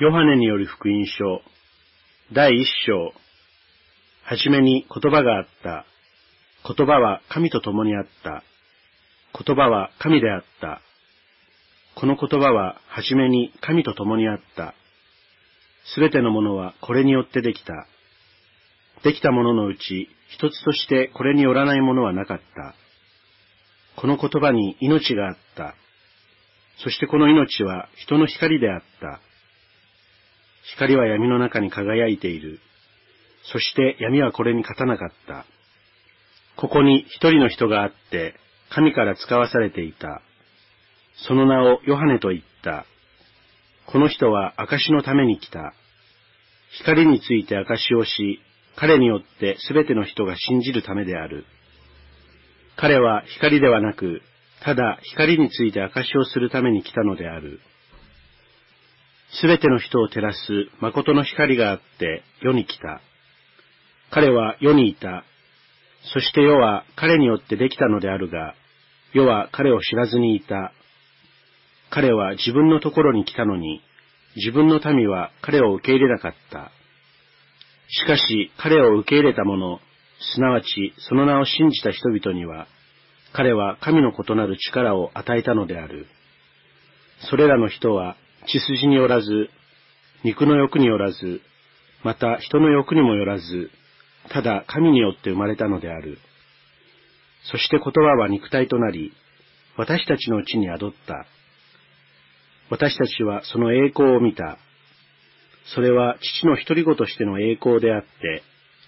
ヨハネによる福音書、第一章。はじめに言葉があった。言葉は神と共にあった。言葉は神であった。この言葉ははじめに神と共にあった。すべてのものはこれによってできた。できたもののうち一つとしてこれによらないものはなかった。この言葉に命があった。そしてこの命は人の光であった。光は闇の中に輝いている。そして闇はこれに勝たなかった。ここに一人の人があって、神から使わされていた。その名をヨハネと言った。この人は証のために来た。光について証をし、彼によってすべての人が信じるためである。彼は光ではなく、ただ光について証をするために来たのである。すべての人を照らす誠の光があって世に来た。彼は世にいた。そして世は彼によってできたのであるが、世は彼を知らずにいた。彼は自分のところに来たのに、自分の民は彼を受け入れなかった。しかし彼を受け入れた者、すなわちその名を信じた人々には、彼は神の異なる力を与えたのである。それらの人は血筋によらず、肉の欲によらず、また人の欲にもよらず、ただ神によって生まれたのである。そして言葉は肉体となり、私たちのうちに宿った。私たちはその栄光を見た。それは父の独り子としての栄光であって、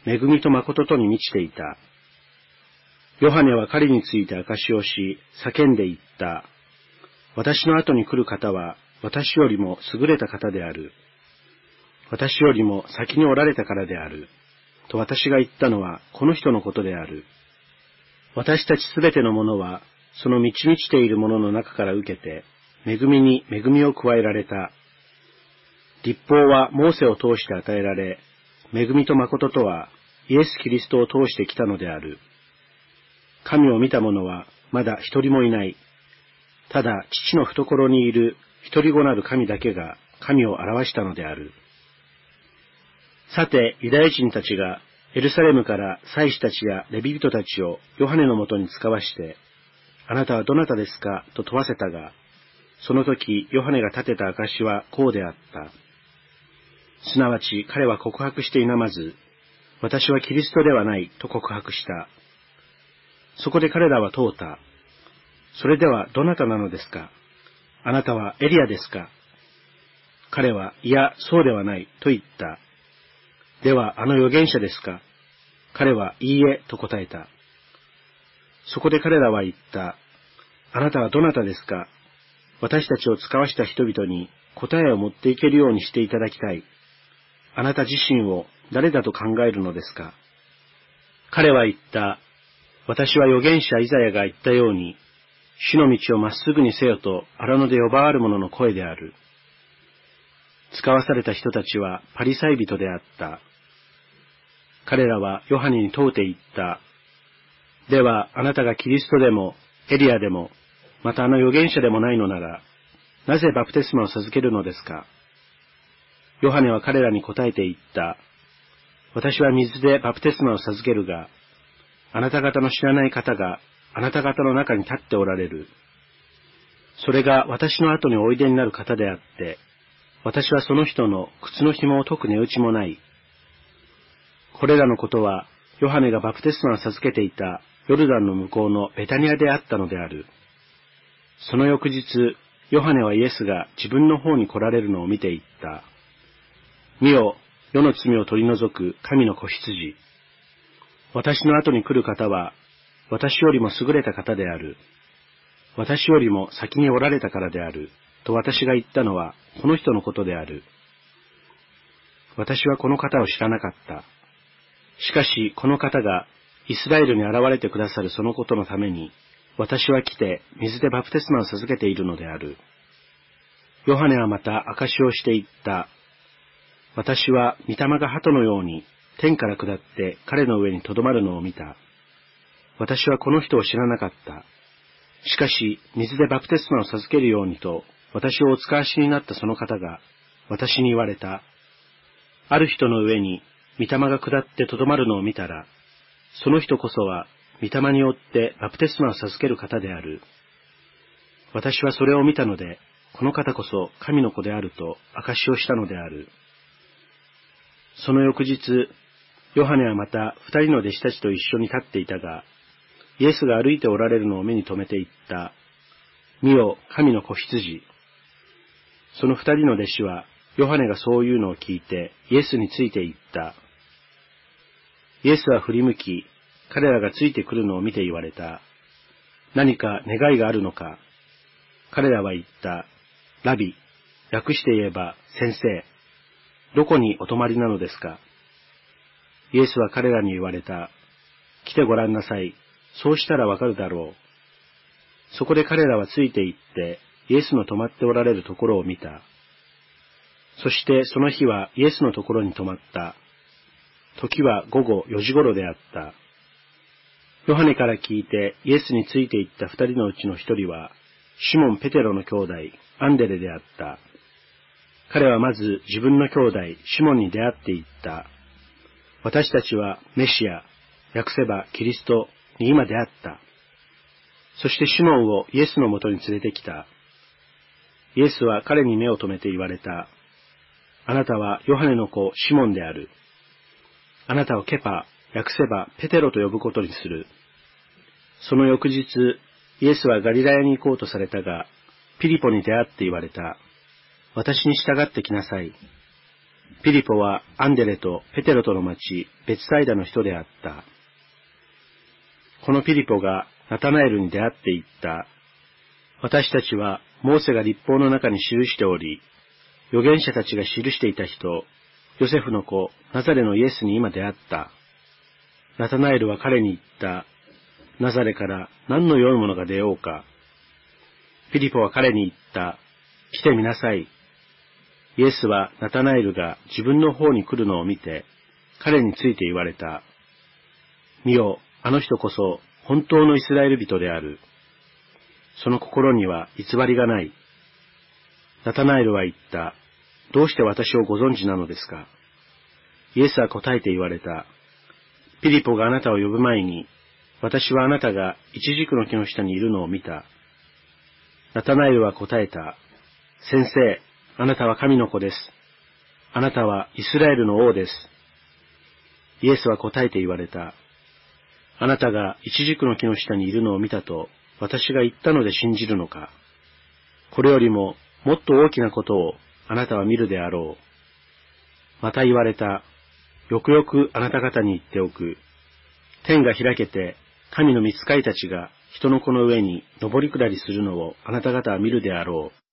恵みと誠とに満ちていた。ヨハネは彼について証しをし、叫んで言った。私の後に来る方は、私よりも優れた方である。私よりも先におられたからである。と私が言ったのは、この人のことである。私たちすべてのものは、その満ち満ちているものの中から受けて、恵みに恵みを加えられた。立法はモーセを通して与えられ、恵みと誠とはイエス・キリストを通してきたのである。神を見た者はまだ一人もいない。ただ父の懐にいる一人子なる神だけが神を表したのである。さて、ユダヤ人たちがエルサレムから祭司たちやレビ人たちをヨハネのもとに使わして、あなたはどなたですか？と問わせたが、その時、ヨハネが立てた証はこうであった。すなわち彼は告白していなまず、私はキリストではないと告白した。そこで彼らは問うた。それではどなたなのですか？あなたはエリアですか？彼は、いや、そうではないと言った。では、あの預言者ですか？彼は、いいえ、と答えた。そこで彼らは言った。あなたはどなたですか？私たちを使わした人々に答えを持っていけるようにしていただきたい。あなた自身を誰だと考えるのですか？彼は言った。私は預言者イザヤが言ったように、死の道をまっすぐにせよと荒野で呼ばわる者の声である。使わされた人たちはパリサイ人であった。彼らはヨハネに問うて言った。では、あなたがキリストでも、エリアでも、またあの預言者でもないのなら、なぜバプテスマを授けるのですか？ヨハネは彼らに答えて言った。私は水でバプテスマを授けるが、あなた方の知らない方があなた方の中に立っておられる。それが私の後においでになる方であって、私はその人の靴の紐を解く値打ちもない。これらのことは、ヨハネがバプテスマを授けていたヨルダンの向こうのベタニアであったのである。その翌日、ヨハネはイエスが自分の方に来られるのを見ていった。見よ、世の罪を取り除く神の子羊。私の後に来る方は、私よりも優れた方である。私よりも先におられたからである。と私が言ったのは、この人のことである。私はこの方を知らなかった。しかし、この方が、イスラエルに現れてくださるそのことのために、私は来て水でバプテスマを授けているのである。ヨハネはまた証をして言った。私は御霊が鳩のように天から下って彼の上に留まるのを見た。私はこの人を知らなかった。しかし、水でバプテスマを授けるようにと、私をお使わしになったその方が、私に言われた。ある人の上に御霊が下ってとどまるのを見たら、その人こそは御霊によってバプテスマを授ける方である。私はそれを見たので、この方こそ神の子であると証しをしたのである。その翌日、ヨハネはまた二人の弟子たちと一緒に立っていたが、イエスが歩いておられるのを目に留めていった。見よ、神の子羊。その二人の弟子は、ヨハネがそういうのを聞いて、イエスについて行った。イエスは振り向き、彼らがついてくるのを見て言われた。何か願いがあるのか？彼らは言った。ラビ、略して言えば先生。どこにお泊まりなのですか？イエスは彼らに言われた。来てごらんなさい。そうしたらわかるだろう。そこで彼らはついて行って、イエスの泊まっておられるところを見た。そしてその日はイエスのところに泊まった。時は午後4時頃であった。ヨハネから聞いてイエスについて行った二人のうちの一人は、シモン・ペテロの兄弟、アンデレであった。彼はまず自分の兄弟、シモンに出会っていった。私たちはメシア、訳せばキリストに今出会った。そしてシモンをイエスのもとに連れてきた。イエスは彼に目を留めて言われた。あなたはヨハネの子シモンである。あなたをケパ、訳せばペテロと呼ぶことにする。その翌日、イエスはガリラヤに行こうとされたが、ピリポに出会って言われた。私に従ってきなさい。ピリポはアンデレとペテロとの町、別サイダの人であった。このピリポがナタナエルに出会っていった。私たちはモーセが立法の中に記しており、預言者たちが記していた人、ヨセフの子、ナザレのイエスに今出会った。ナタナエルは彼に言った。ナザレから何の良いものが出ようか。ピリポは彼に言った。来てみなさい。イエスはナタナエルが自分の方に来るのを見て、彼について言われた。見よ、あの人こそ本当のイスラエル人である。その心には偽りがない。ナタナエルは言った。どうして私をご存知なのですか？イエスは答えて言われた。ピリポがあなたを呼ぶ前に、私はあなたがイチジクの木の下にいるのを見た。ナタナエルは答えた。先生、あなたは神の子です。あなたはイスラエルの王です。イエスは答えて言われた。あなたがイチジクの木の下にいるのを見たと私が言ったので信じるのか。これよりももっと大きなことをあなたは見るであろう。また言われた。よくよくあなた方に言っておく。天が開けて神の御使いたちが人の子の上に登り下りするのをあなた方は見るであろう。